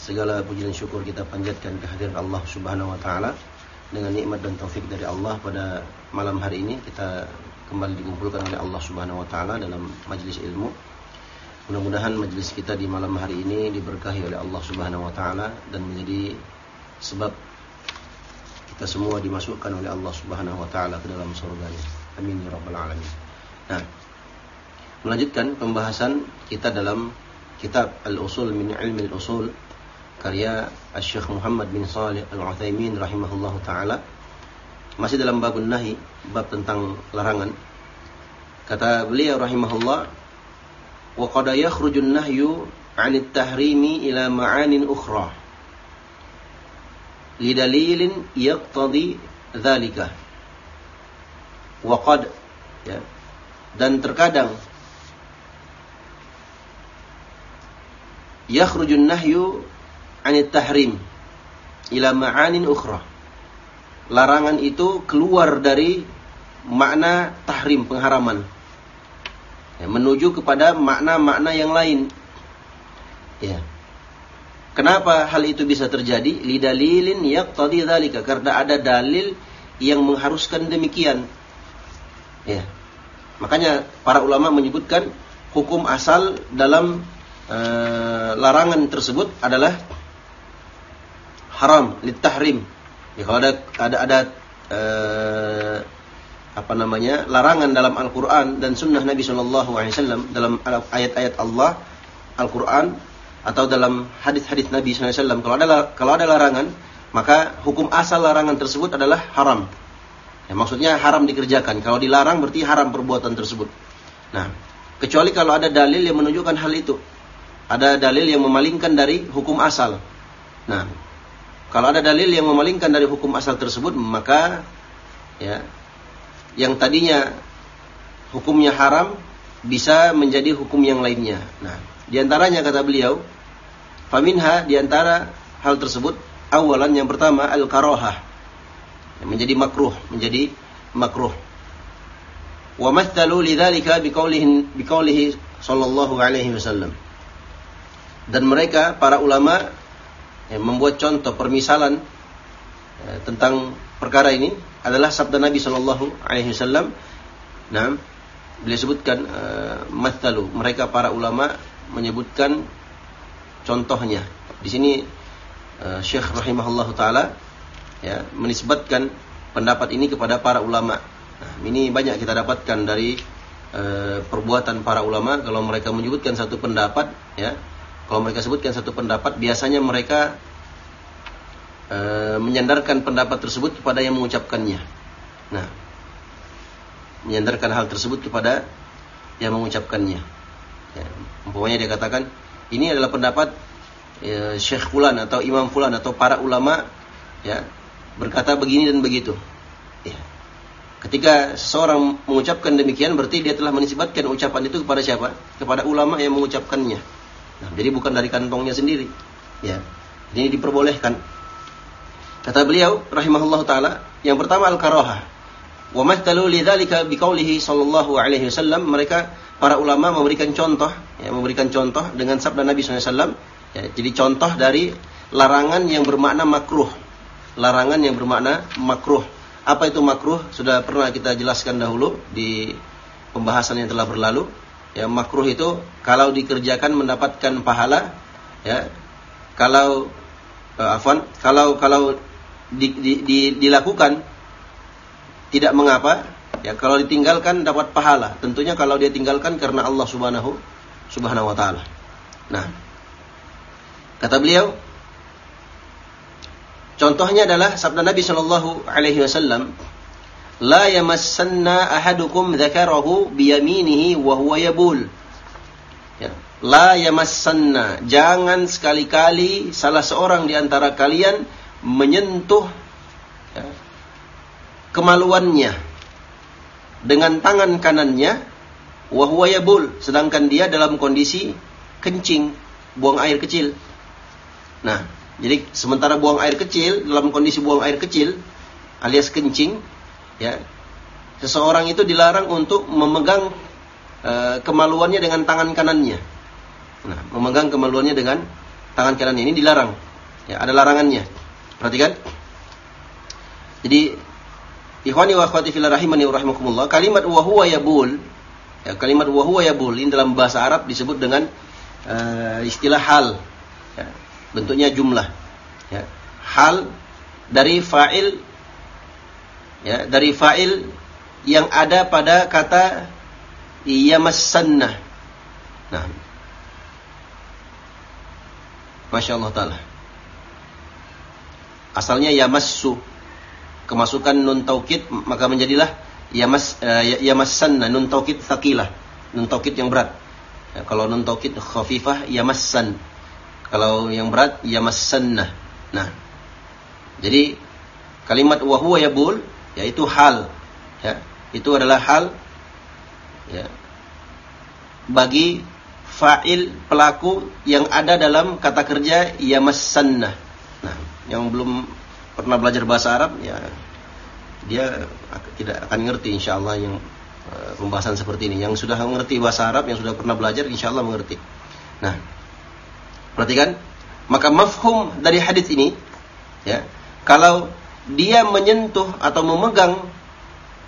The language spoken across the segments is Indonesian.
Segala puji dan syukur kita panjatkan kehadiran Allah Subhanahu wa taala dengan nikmat dan taufik dari Allah pada malam hari ini kita kembali dikumpulkan oleh Allah Subhanahu wa taala dalam majelis ilmu. Mudah-mudahan majelis kita di malam hari ini diberkahi oleh Allah Subhanahu wa taala dan menjadi sebab kita semua dimasukkan oleh Allah Subhanahu wa taala ke dalam surganya. Amin ya rabbal alamin. Nah, melanjutkan pembahasan kita dalam kitab Al-Usul min Ilmi Al-Usul karya Syekh Muhammad bin Salih Al-Utsaimin rahimahullahu taala. Masih dalam bab nahi bab tentang larangan. Kata beliau rahimahullah wa qad yakhruju an-nahyu 'an at-tahrimi ila ma'anin ukhra. Lidalilin yaqtadi dzalika wa qad ya. Dan terkadang yakhruju an-nahyu anit tahrim ila ma'anin ukhra. Larangan itu keluar dari makna tahrim pengharaman. Ya, menuju kepada makna-makna yang lain. Ya. Kenapa hal itu bisa terjadi? Lidalilin yaqtadi dzalika karena ada dalil yang mengharuskan demikian. Ya. Makanya para ulama menyebutkan hukum asal dalam uh, larangan tersebut adalah haram litahrim. Ya kalau ada ada ada uh, apa namanya larangan dalam Al-Qur'an dan sunnah Nabi Shallallahu alaihi wasallam dalam ayat-ayat Allah Al-Qur'an atau dalam hadis-hadis Nabi SAW kalau ada kalau ada larangan maka hukum asal larangan tersebut adalah haram. Ya, maksudnya haram dikerjakan. Kalau dilarang berarti haram perbuatan tersebut. Nah, kecuali kalau ada dalil yang menunjukkan hal itu. Ada dalil yang memalingkan dari hukum asal. Nah, kalau ada dalil yang memalingkan dari hukum asal tersebut, maka ya yang tadinya hukumnya haram bisa menjadi hukum yang lainnya. Nah, di antaranya kata beliau, faminha di antara hal tersebut, awalan yang pertama al karohah menjadi makruh, menjadi makruh. Wa mathalu lidzalika biqaulihi biqaulihi sallallahu alaihi wasallam. Dan mereka para ulama ya, membuat contoh permisalan ya, tentang perkara ini adalah sabda Nabi Shallallahu Alaihi Wasallam. Nah, beliau sebutkan uh, mathalu. Mereka para ulama menyebutkan contohnya. Di sini uh, Syekh rahimahullah taala ya menisbatkan pendapat ini kepada para ulama. Nah, ini banyak kita dapatkan dari uh, perbuatan para ulama kalau mereka menyebutkan satu pendapat ya kalau mereka sebutkan satu pendapat, biasanya mereka e, menyandarkan pendapat tersebut kepada yang mengucapkannya. Nah, menyandarkan hal tersebut kepada yang mengucapkannya. Ya, umpamanya dia katakan, ini adalah pendapat e, Syekh Fulan atau Imam Fulan atau para ulama ya berkata begini dan begitu. Ya. Ketika seseorang mengucapkan demikian berarti dia telah menisbatkan ucapan itu kepada siapa? Kepada ulama yang mengucapkannya. Nah, jadi bukan dari kantongnya sendiri. Ya. Ini diperbolehkan. Kata beliau rahimahullah taala, yang pertama al-karaha. Wa mathalu lidzalika biqaulihi sallallahu alaihi wasallam mereka para ulama memberikan contoh ya, memberikan contoh dengan sabda Nabi SAW ya, jadi contoh dari larangan yang bermakna makruh larangan yang bermakna makruh apa itu makruh sudah pernah kita jelaskan dahulu di pembahasan yang telah berlalu ya makruh itu kalau dikerjakan mendapatkan pahala ya kalau uh, afwan kalau kalau di, di, di, dilakukan tidak mengapa. Ya, kalau ditinggalkan dapat pahala. Tentunya kalau dia tinggalkan karena Allah Subhanahu Subhanahu wa taala. Nah, kata beliau Contohnya adalah sabda Nabi Shallallahu alaihi wasallam, "La yamassanna ahadukum dzakarahu biyaminihi wa huwa yabul." Ya. La yamassanna, jangan sekali-kali salah seorang di antara kalian menyentuh ya, kemaluannya dengan tangan kanannya wahwa yabul sedangkan dia dalam kondisi kencing buang air kecil nah jadi sementara buang air kecil dalam kondisi buang air kecil alias kencing ya seseorang itu dilarang untuk memegang uh, kemaluannya dengan tangan kanannya nah memegang kemaluannya dengan tangan kanannya ini dilarang ya ada larangannya perhatikan jadi Ikhwani wa akhwati fillah rahimani wa rahimakumullah. Kalimat wa huwa yabul. Ya, kalimat wa huwa yabul ini dalam bahasa Arab disebut dengan uh, istilah hal. Ya, bentuknya jumlah. Ya, hal dari fa'il ya, dari fa'il yang ada pada kata yamassanna. Nah. Masya Allah Ta'ala. Asalnya yamassu. Kemasukan nun taukid maka menjadilah yamas uh, yamassanna. Nun taukid thaqilah. Nun taukid yang berat. Ya, kalau nun taukid khafifah yamassan. Kalau yang berat yamassanna. Nah. Jadi kalimat wa huwa yabul yaitu hal ya itu adalah hal ya bagi fa'il pelaku yang ada dalam kata kerja yamassanna nah yang belum pernah belajar bahasa Arab ya dia tidak akan ngerti insya Allah yang uh, pembahasan seperti ini. Yang sudah mengerti bahasa Arab, yang sudah pernah belajar, insya Allah mengerti. Nah, perhatikan, maka mafhum dari hadis ini, ya, kalau dia menyentuh atau memegang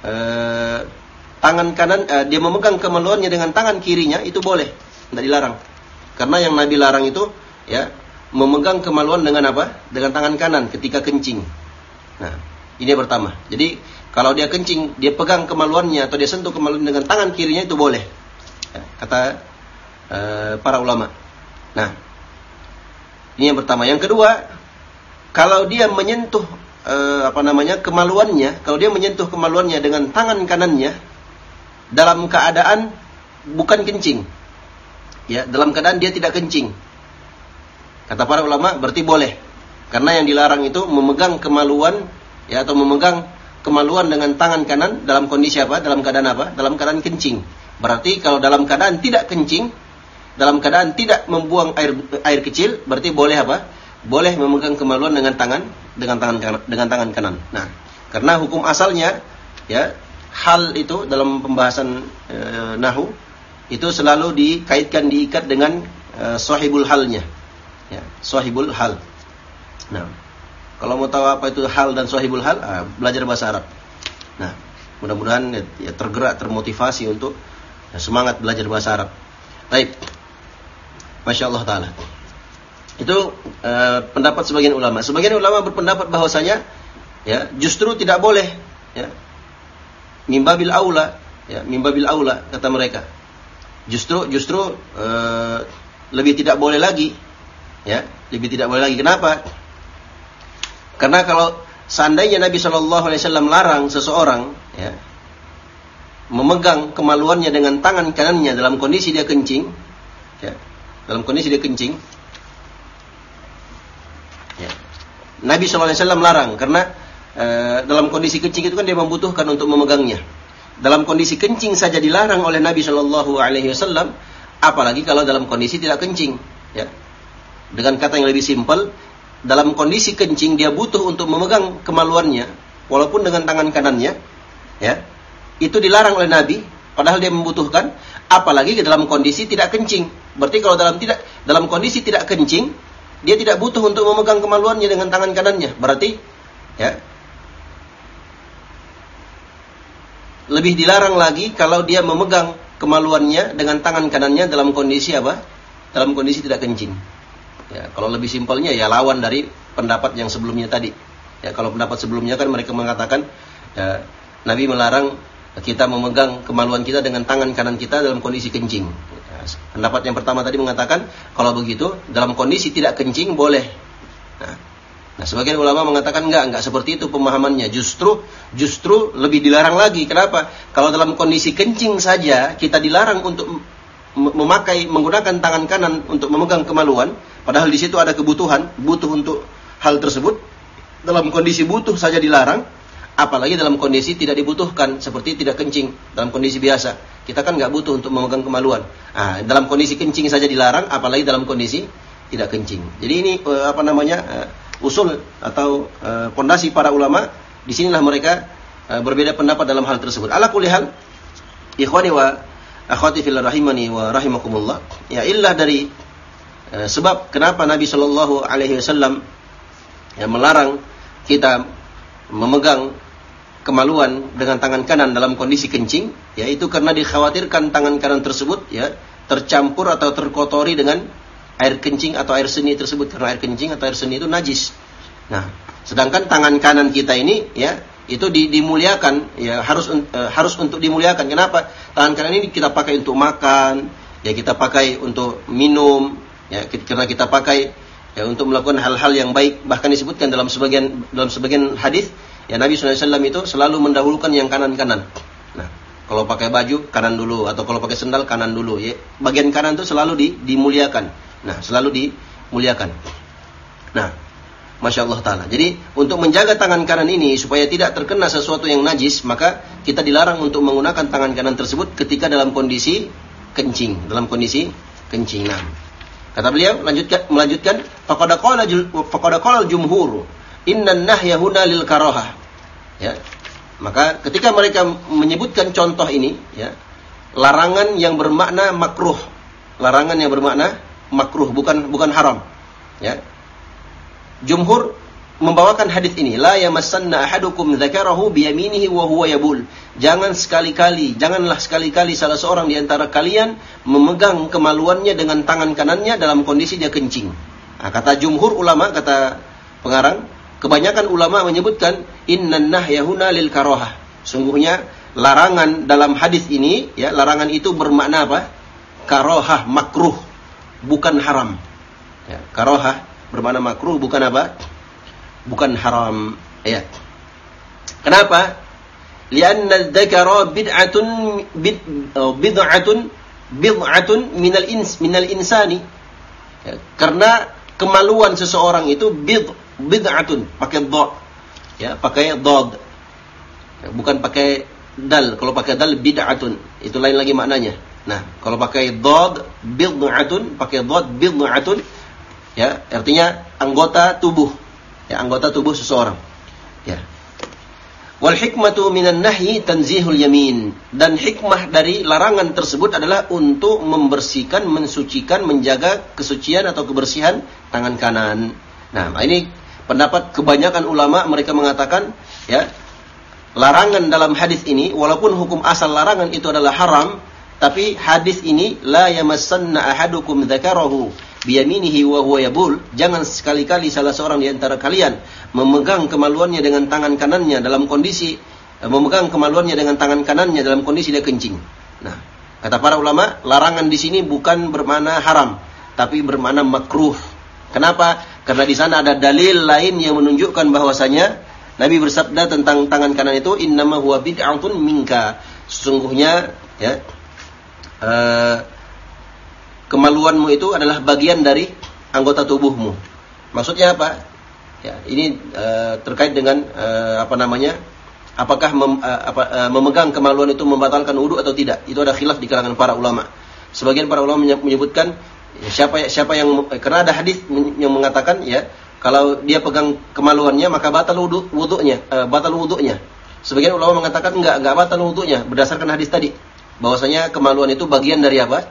uh, tangan kanan, uh, dia memegang kemaluannya dengan tangan kirinya, itu boleh, tidak dilarang. Karena yang Nabi larang itu, ya, memegang kemaluan dengan apa? Dengan tangan kanan ketika kencing. Nah, ini yang pertama. Jadi kalau dia kencing, dia pegang kemaluannya atau dia sentuh kemaluan dengan tangan kirinya itu boleh. Ya, kata uh, para ulama. Nah, ini yang pertama. Yang kedua, kalau dia menyentuh uh, apa namanya kemaluannya, kalau dia menyentuh kemaluannya dengan tangan kanannya dalam keadaan bukan kencing, ya dalam keadaan dia tidak kencing, Kata para ulama berarti boleh. Karena yang dilarang itu memegang kemaluan ya atau memegang kemaluan dengan tangan kanan dalam kondisi apa? Dalam keadaan apa? Dalam keadaan kencing. Berarti kalau dalam keadaan tidak kencing, dalam keadaan tidak membuang air air kecil, berarti boleh apa? Boleh memegang kemaluan dengan tangan dengan tangan kanan, dengan tangan kanan. Nah, karena hukum asalnya ya hal itu dalam pembahasan e, nahu itu selalu dikaitkan diikat dengan e, sahibul halnya ya, sahibul hal. Nah, kalau mau tahu apa itu hal dan sahibul hal, ah, belajar bahasa Arab. Nah, mudah-mudahan ya, ya, tergerak, termotivasi untuk ya, semangat belajar bahasa Arab. Baik, masya Allah taala. Itu uh, pendapat sebagian ulama. Sebagian ulama berpendapat bahwasanya ya justru tidak boleh ya mimbabil aula ya mimbabil aula kata mereka. Justru justru uh, lebih tidak boleh lagi Ya, lebih tidak boleh lagi. Kenapa? Karena kalau seandainya Nabi Shallallahu Alaihi larang seseorang, ya, memegang kemaluannya dengan tangan kanannya dalam kondisi dia kencing, ya, dalam kondisi dia kencing, ya. Nabi Wasallam larang karena e, dalam kondisi kencing itu kan dia membutuhkan untuk memegangnya. Dalam kondisi kencing saja dilarang oleh Nabi Shallallahu Alaihi Wasallam, apalagi kalau dalam kondisi tidak kencing, ya. Dengan kata yang lebih simpel, dalam kondisi kencing dia butuh untuk memegang kemaluannya, walaupun dengan tangan kanannya, ya, itu dilarang oleh Nabi, padahal dia membutuhkan, apalagi dalam kondisi tidak kencing. Berarti kalau dalam tidak dalam kondisi tidak kencing, dia tidak butuh untuk memegang kemaluannya dengan tangan kanannya. Berarti ya lebih dilarang lagi kalau dia memegang kemaluannya dengan tangan kanannya dalam kondisi apa? Dalam kondisi tidak kencing. Ya, kalau lebih simpelnya ya lawan dari pendapat yang sebelumnya tadi. Ya, kalau pendapat sebelumnya kan mereka mengatakan ya, Nabi melarang kita memegang kemaluan kita dengan tangan kanan kita dalam kondisi kencing. Pendapat yang pertama tadi mengatakan kalau begitu dalam kondisi tidak kencing boleh. Nah, nah sebagian ulama mengatakan enggak, enggak seperti itu pemahamannya. Justru justru lebih dilarang lagi. Kenapa? Kalau dalam kondisi kencing saja kita dilarang untuk memakai menggunakan tangan kanan untuk memegang kemaluan, padahal di situ ada kebutuhan, butuh untuk hal tersebut, dalam kondisi butuh saja dilarang, apalagi dalam kondisi tidak dibutuhkan seperti tidak kencing dalam kondisi biasa. Kita kan nggak butuh untuk memegang kemaluan. Nah, dalam kondisi kencing saja dilarang, apalagi dalam kondisi tidak kencing. Jadi ini uh, apa namanya uh, usul atau uh, pondasi para ulama. Di sinilah mereka berbeda pendapat dalam hal tersebut. Ala kulihal, ikhwani wa akhwati fil rahimani wa rahimakumullah. Ya illah dari sebab kenapa Nabi Shallallahu Alaihi Wasallam yang melarang kita memegang kemaluan dengan tangan kanan dalam kondisi kencing, yaitu karena dikhawatirkan tangan kanan tersebut ya tercampur atau terkotori dengan air kencing atau air seni tersebut karena air kencing atau air seni itu najis. Nah, sedangkan tangan kanan kita ini ya itu di, dimuliakan ya harus uh, harus untuk dimuliakan. Kenapa? Tangan kanan ini kita pakai untuk makan, ya kita pakai untuk minum, ya karena kita pakai ya untuk melakukan hal-hal yang baik bahkan disebutkan dalam sebagian dalam sebagian hadis ya Nabi SAW itu selalu mendahulukan yang kanan-kanan nah kalau pakai baju kanan dulu atau kalau pakai sendal kanan dulu ya bagian kanan itu selalu di, dimuliakan nah selalu dimuliakan nah Masya Allah Ta'ala. Jadi untuk menjaga tangan kanan ini supaya tidak terkena sesuatu yang najis, maka kita dilarang untuk menggunakan tangan kanan tersebut ketika dalam kondisi kencing, dalam kondisi kencing. Nah, Kata beliau melanjutkan melanjutkan faqad qala faqad qala al-jumhur inna nahya huna lil karahah. Ya. Maka ketika mereka menyebutkan contoh ini ya, larangan yang bermakna makruh. Larangan yang bermakna makruh bukan bukan haram. Ya. Jumhur membawakan hadis ini la yamassanna ahadukum dzakarahu biyaminihi wa huwa yabul. Jangan sekali-kali janganlah sekali-kali salah seorang di antara kalian memegang kemaluannya dengan tangan kanannya dalam kondisi dia kencing. Nah, kata jumhur ulama kata pengarang kebanyakan ulama menyebutkan innan nahyahuna lil karohah sungguhnya larangan dalam hadis ini ya larangan itu bermakna apa? Karohah makruh bukan haram. Ya, karohah bermakna makruh bukan apa bukan haram. Ya. Kenapa? Lianna dzakara bid'atun bid, oh, bid'atun bid'atun minal ins minal insani. Ya, karena kemaluan seseorang itu bid bid'atun pakai dha. Ya, pakai dad. Ya, bukan pakai dal. Kalau pakai dal bid'atun, itu lain lagi maknanya. Nah, kalau pakai dad bid'atun, pakai dad bid'atun ya, artinya anggota tubuh ya anggota tubuh seseorang. Ya. Wal hikmatu minan nahyi tanzihul yamin dan hikmah dari larangan tersebut adalah untuk membersihkan, mensucikan, menjaga kesucian atau kebersihan tangan kanan. Nah, ini pendapat kebanyakan ulama mereka mengatakan ya larangan dalam hadis ini walaupun hukum asal larangan itu adalah haram tapi hadis ini la yamassanna ahadukum dzakarahu biyaminihi wa huwa yabul, jangan sekali-kali salah seorang di antara kalian memegang kemaluannya dengan tangan kanannya dalam kondisi eh, memegang kemaluannya dengan tangan kanannya dalam kondisi dia kencing. Nah, kata para ulama, larangan di sini bukan bermakna haram, tapi bermakna makruh. Kenapa? Karena di sana ada dalil lain yang menunjukkan bahwasanya Nabi bersabda tentang tangan kanan itu innama huwa bid'atun minka. Sesungguhnya ya uh, kemaluanmu itu adalah bagian dari anggota tubuhmu. Maksudnya apa? Ya, ini uh, terkait dengan uh, apa namanya? Apakah mem, uh, apa, uh, memegang kemaluan itu membatalkan wudhu atau tidak? Itu ada khilaf di kalangan para ulama. Sebagian para ulama menyebutkan ya, siapa siapa yang karena ada hadis yang mengatakan ya kalau dia pegang kemaluannya maka batal wudhu wudhunya uh, batal wudhunya. Sebagian ulama mengatakan enggak, enggak batal wudhunya berdasarkan hadis tadi. Bahwasanya kemaluan itu bagian dari apa?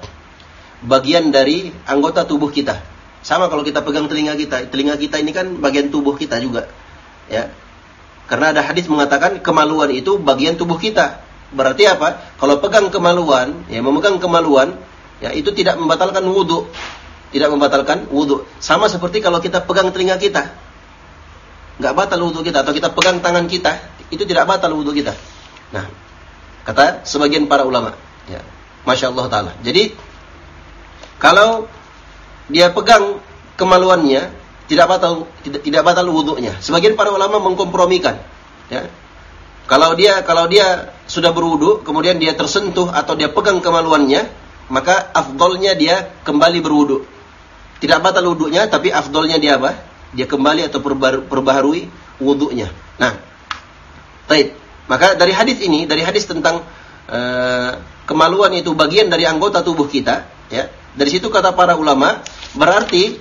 Bagian dari anggota tubuh kita. Sama kalau kita pegang telinga kita, telinga kita ini kan bagian tubuh kita juga. Ya. Karena ada hadis mengatakan kemaluan itu bagian tubuh kita. Berarti apa? Kalau pegang kemaluan, ya memegang kemaluan, ya itu tidak membatalkan wudhu. Tidak membatalkan wudhu. Sama seperti kalau kita pegang telinga kita. Nggak batal wudhu kita. Atau kita pegang tangan kita itu tidak batal wudhu kita. Nah, kata sebagian para ulama. Ya, Masya Allah Ta'ala. Jadi, kalau dia pegang kemaluannya, tidak batal tidak, tidak batal wudhunya. Sebagian para ulama mengkompromikan. Ya. Kalau dia kalau dia sudah berwudhu, kemudian dia tersentuh atau dia pegang kemaluannya, maka afdolnya dia kembali berwudhu. Tidak batal wudhunya, tapi afdolnya dia apa? Dia kembali atau perbaharui wudhunya. Nah, Taib. Maka dari hadis ini, dari hadis tentang uh, kemaluan itu bagian dari anggota tubuh kita, ya. Dari situ kata para ulama, berarti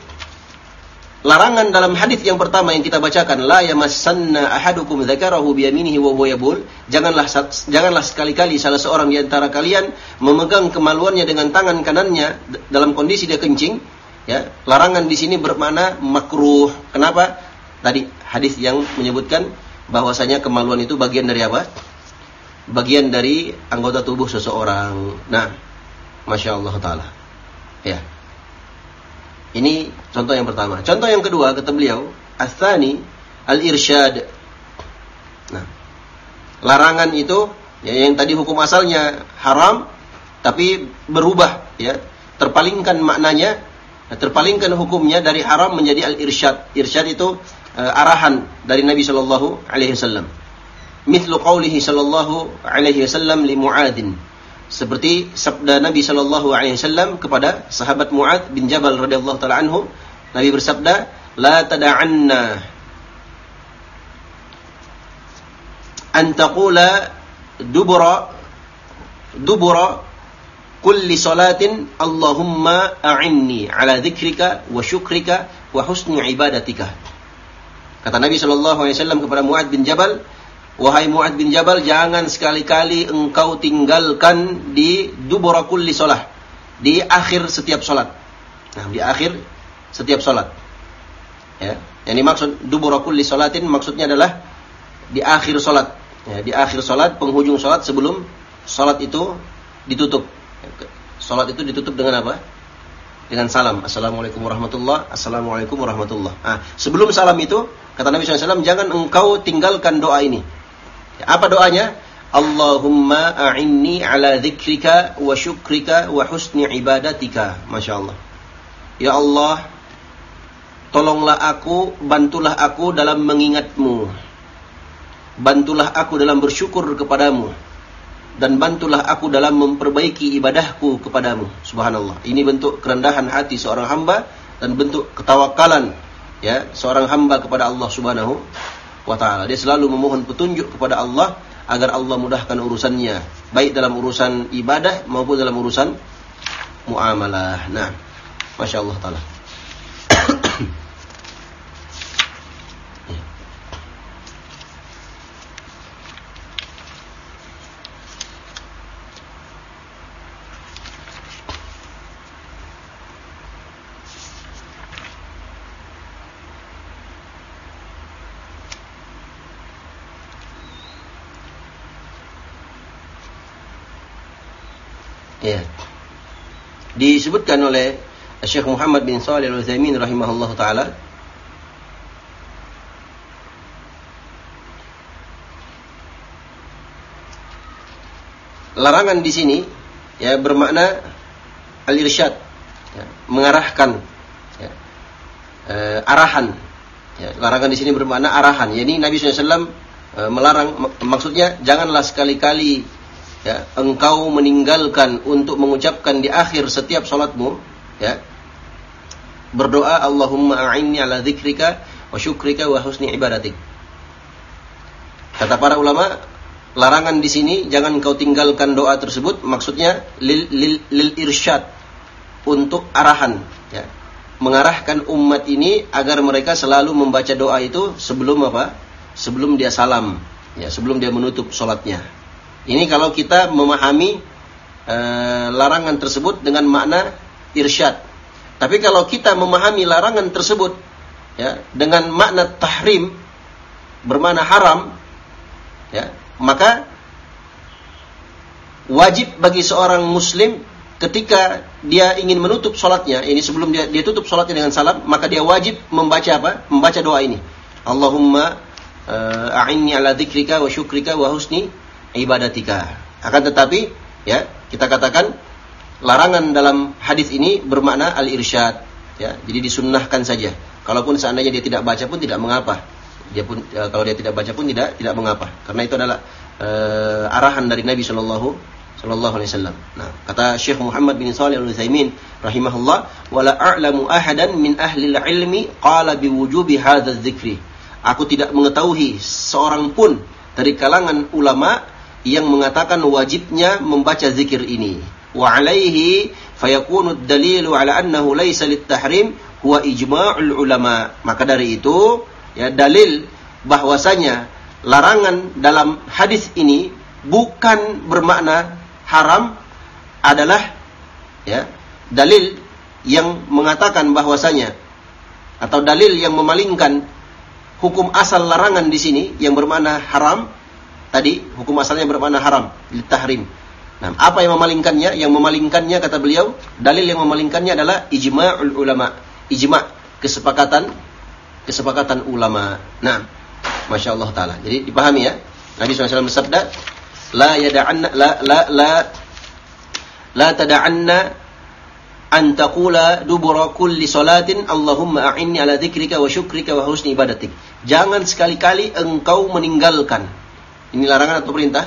larangan dalam hadis yang pertama yang kita bacakan, la yamassanna ahadukum dzakarahu biyaminihi wa huwa yabul, janganlah janganlah sekali-kali salah seorang di antara kalian memegang kemaluannya dengan tangan kanannya dalam kondisi dia kencing, ya. Larangan di sini bermakna makruh. Kenapa? Tadi hadis yang menyebutkan bahwasanya kemaluan itu bagian dari apa? Bagian dari anggota tubuh seseorang. Nah, masya Allah taala. Ya. Ini contoh yang pertama. Contoh yang kedua kata beliau, asani al-irsyad. Nah, larangan itu ya yang tadi hukum asalnya haram tapi berubah ya, terpalingkan maknanya, terpalingkan hukumnya dari haram menjadi al-irsyad. Irsyad itu uh, arahan dari Nabi Shallallahu Alaihi Wasallam. Mithlu qawlihi Shallallahu Alaihi Wasallam li Muadin. Seperti sabda Nabi Shallallahu Alaihi Wasallam kepada sahabat Muad bin Jabal radhiyallahu taala anhu, Nabi bersabda, "La tada'anna an taqula dubura dubura kulli salatin Allahumma a'inni ala dzikrika wa syukrika wa husni ibadatika." Kata Nabi Shallallahu Alaihi Wasallam kepada Muad bin Jabal, wahai Muad bin Jabal, jangan sekali-kali engkau tinggalkan di dubura kulli solah, di akhir setiap solat. Nah, di akhir setiap solat. Ya, yang dimaksud dubura kulli solatin maksudnya adalah di akhir solat. Ya, di akhir solat, penghujung solat sebelum solat itu ditutup. Solat itu ditutup dengan apa? Dengan salam. Assalamualaikum warahmatullah. Assalamualaikum warahmatullah. Ah, sebelum salam itu kata Nabi SAW, jangan engkau tinggalkan doa ini. Apa doanya? Allahumma a'inni ala dzikrika wa syukrika wa husni ibadatika. Masya Allah. Ya Allah, tolonglah aku, bantulah aku dalam mengingatmu. Bantulah aku dalam bersyukur kepadamu dan bantulah aku dalam memperbaiki ibadahku kepadamu. Subhanallah. Ini bentuk kerendahan hati seorang hamba dan bentuk ketawakalan ya seorang hamba kepada Allah Subhanahu wa taala. Dia selalu memohon petunjuk kepada Allah agar Allah mudahkan urusannya, baik dalam urusan ibadah maupun dalam urusan muamalah. Nah, Masya Allah taala. Ya. Disebutkan oleh Syekh Muhammad bin Shalih Al-Utsaimin rahimahullah taala larangan di sini ya bermakna al-irsyad ya, mengarahkan ya, e, arahan ya, larangan di sini bermakna arahan yakni Nabi SAW e, melarang maksudnya janganlah sekali-kali ya, engkau meninggalkan untuk mengucapkan di akhir setiap salatmu ya. Berdoa Allahumma a'inni ala dzikrika wa syukrika wa husni ibadatik. Kata para ulama larangan di sini jangan engkau tinggalkan doa tersebut maksudnya lil, lil, lil irsyad untuk arahan ya. Mengarahkan umat ini agar mereka selalu membaca doa itu sebelum apa? Sebelum dia salam Ya, sebelum dia menutup sholatnya. Ini kalau kita memahami e, larangan tersebut dengan makna irsyad. Tapi kalau kita memahami larangan tersebut ya dengan makna tahrim bermakna haram ya, maka wajib bagi seorang muslim ketika dia ingin menutup sholatnya, ini sebelum dia, dia tutup sholatnya dengan salam, maka dia wajib membaca apa? Membaca doa ini. Allahumma uh, a'inni ala dzikrika wa syukrika wa husni ibadatika. Akan tetapi, ya, kita katakan larangan dalam hadis ini bermakna al-irsyad, ya. Jadi disunnahkan saja. Kalaupun seandainya dia tidak baca pun tidak mengapa. Dia pun uh, kalau dia tidak baca pun tidak tidak mengapa. Karena itu adalah uh, arahan dari Nabi Shallallahu sallallahu alaihi wasallam. Nah, kata Syekh Muhammad bin Shalih Al-Utsaimin rahimahullah, "Wala a'lamu ahadan min ahli al-ilmi qala biwujubi hadzal dzikri." Aku tidak mengetahui seorang pun dari kalangan ulama yang mengatakan wajibnya membaca zikir ini. Wa alaihi fayakunu dalilu ala annahu laysa lit-tahrim huwa ijma'ul ulama. Maka dari itu, ya dalil bahwasanya larangan dalam hadis ini bukan bermakna haram adalah ya dalil yang mengatakan bahwasanya atau dalil yang memalingkan hukum asal larangan di sini yang bermakna haram tadi hukum asalnya bermakna haram tahrim. Nah, apa yang memalingkannya? Yang memalingkannya kata beliau, dalil yang memalingkannya adalah ijma'ul ulama. Ijma' kesepakatan kesepakatan ulama. Nah, Masya Allah Ta'ala. Jadi dipahami ya. Nabi SAW bersabda, la yada'anna la la la la tada'anna an taqula dubura kulli salatin Allahumma a'inni ala dzikrika wa syukrika wa husni ibadatik. Jangan sekali-kali engkau meninggalkan. Ini larangan atau perintah?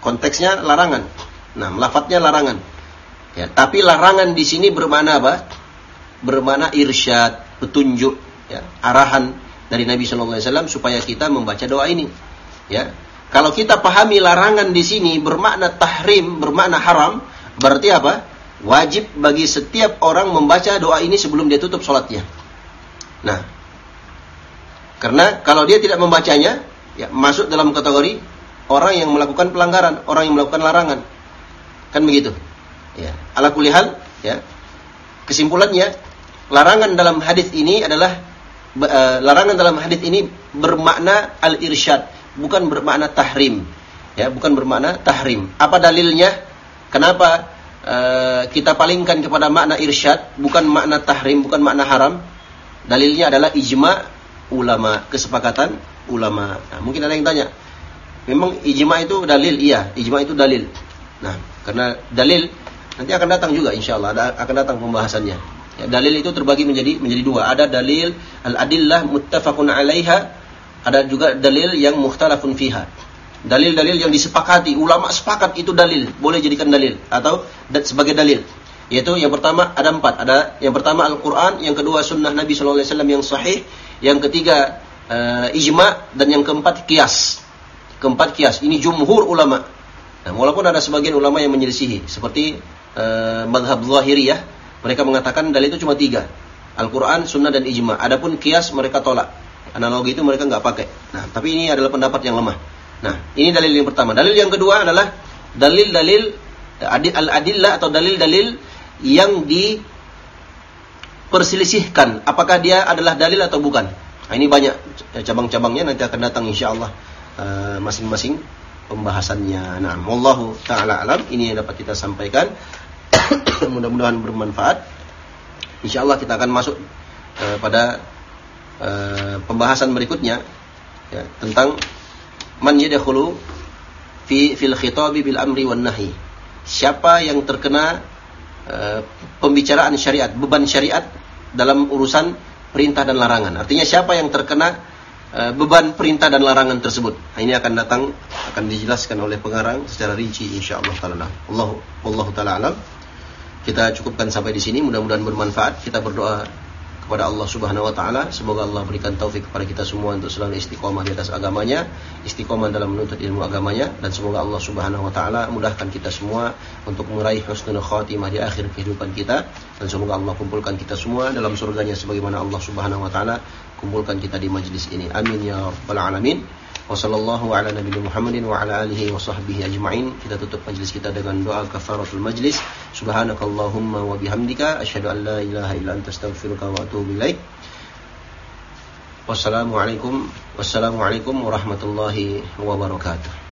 Konteksnya larangan. Nah, lafadznya larangan. Ya, tapi larangan di sini bermana apa? Bermana irsyad, petunjuk, ya, arahan dari Nabi Shallallahu Alaihi Wasallam supaya kita membaca doa ini. Ya. Kalau kita pahami larangan di sini bermakna tahrim, bermakna haram, berarti apa? Wajib bagi setiap orang membaca doa ini sebelum dia tutup sholatnya. Nah, karena kalau dia tidak membacanya, ya masuk dalam kategori orang yang melakukan pelanggaran, orang yang melakukan larangan. Kan begitu. Ya, ala kulihal, ya. Kesimpulannya, larangan dalam hadis ini adalah uh, larangan dalam hadis ini bermakna al-irsyad, bukan bermakna tahrim. Ya, bukan bermakna tahrim. Apa dalilnya? Kenapa uh, kita palingkan kepada makna irsyad, bukan makna tahrim, bukan makna haram? Dalilnya adalah ijma ulama, kesepakatan ulama. Nah, mungkin ada yang tanya, memang ijma itu dalil? Iya, ijma itu dalil. Nah, karena dalil nanti akan datang juga insya Allah, akan datang pembahasannya. Ya, dalil itu terbagi menjadi menjadi dua. Ada dalil al-adillah muttafaqun 'alaiha ada juga dalil yang mukhtalafun fiha. Dalil-dalil yang disepakati, ulama sepakat itu dalil, boleh jadikan dalil atau sebagai dalil. Yaitu yang pertama ada empat, ada yang pertama Al-Quran, yang kedua Sunnah Nabi SAW yang sahih, yang ketiga uh, ijma dan yang keempat kias. Keempat kias. Ini jumhur ulama. Nah, walaupun ada sebagian ulama yang menyelisihi, seperti uh, madhab zahiriyah, mereka mengatakan dalil itu cuma tiga. Al-Quran, Sunnah dan Ijma. Adapun kias mereka tolak. Analogi itu mereka nggak pakai. Nah, tapi ini adalah pendapat yang lemah. Nah, ini dalil yang pertama. Dalil yang kedua adalah dalil-dalil al-adillah atau dalil-dalil yang diperselisihkan apakah dia adalah dalil atau bukan. Nah, ini banyak cabang-cabangnya nanti akan datang insya Allah uh, masing-masing pembahasannya. Nah, wallahu taala alam ini yang dapat kita sampaikan. Mudah-mudahan bermanfaat. Insya Allah kita akan masuk uh, pada Eh, pembahasan berikutnya ya, tentang man yadkhulu fi fil khitabi bil amri wan nahi. Siapa yang terkena uh, pembicaraan syariat, beban syariat dalam urusan perintah dan larangan. Artinya siapa yang terkena uh, beban perintah dan larangan tersebut. Nah, ini akan datang akan dijelaskan oleh pengarang secara rinci insyaallah taala. Allah Allah taala alam. Kita cukupkan sampai di sini, mudah-mudahan bermanfaat. Kita berdoa kepada Allah Subhanahu wa taala. Semoga Allah berikan taufik kepada kita semua untuk selalu istiqomah di atas agamanya, istiqomah dalam menuntut ilmu agamanya dan semoga Allah Subhanahu wa taala mudahkan kita semua untuk meraih husnul khatimah di akhir kehidupan kita dan semoga Allah kumpulkan kita semua dalam surganya sebagaimana Allah Subhanahu wa taala kumpulkan kita di majlis ini. Amin ya rabbal alamin. Wa sallallahu ala nabiyina Muhammadin wa ala alihi wa sahbihi ajma'in. Kita tutup kita dengan doa kafaratul majlis. Subhanakallahumma wa bihamdika asyhadu an la ilaha illa anta astaghfiruka wa atubu ilaik. Wassalamualaikum wassalamualaikum warahmatullahi wabarakatuh.